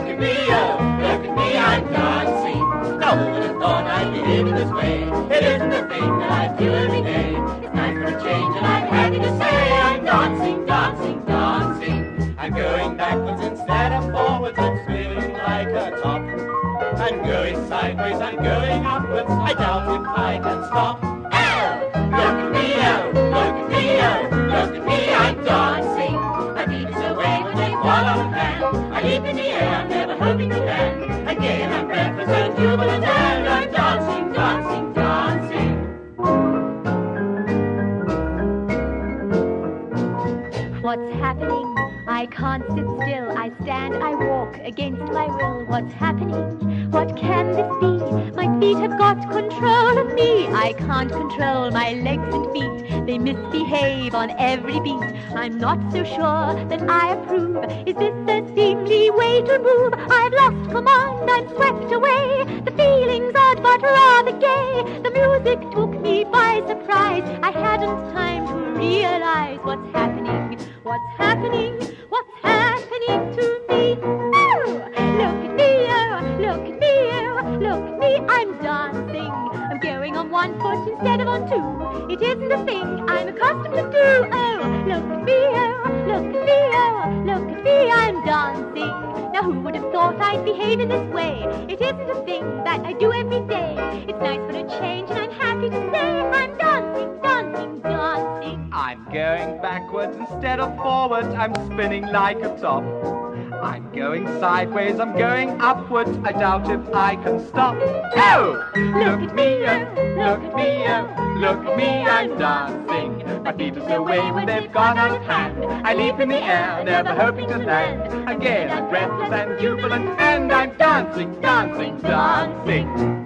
Look at me, oh, look at me, I'm dancing. No one would have thought I'd be living this way. It isn't the thing that I do every day. It's time for a change, and I'm happy to say I'm dancing, dancing, dancing. I'm going backwards instead of forwards. I'm swimming like a top. I'm going sideways, I'm going upwards. I doubt if I can stop. I'm dancing, dancing, dancing. What's happening? I can't sit still. I stand, I walk against my will. What's happening? What can this be? My feet have got control of me. I can't control my legs and feet. They misbehave on every beat. I'm not so sure that I approve. Is this the seemly way to move? I've lost command. I'm swept away. The feeling's odd but rather gay. The music took me by surprise. I hadn't time to realize what's happening. What's happening? What's happening instead of on two. It isn't a thing I'm accustomed to do. Oh, look at me, oh, look at me, oh, look at me. I'm dancing. Now who would have thought I'd behave in this way? It isn't a thing that I do every day. It's nice for a change, and I'm happy to say I'm dancing, dancing, dancing. I'm going backwards instead of forwards. I'm spinning like a top. I'm going sideways, I'm going upwards. I doubt if I can stop. Oh! Look at me, oh, look at me, oh, look at me, I'm dancing. My feet are so away when they've gone out of hand. I leap in the air, never hoping to land. Again, I'm breathless and jubilant, and I'm dancing, dancing, dancing.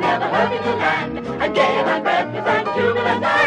never hoping to land. And gay and breathless and jubilant.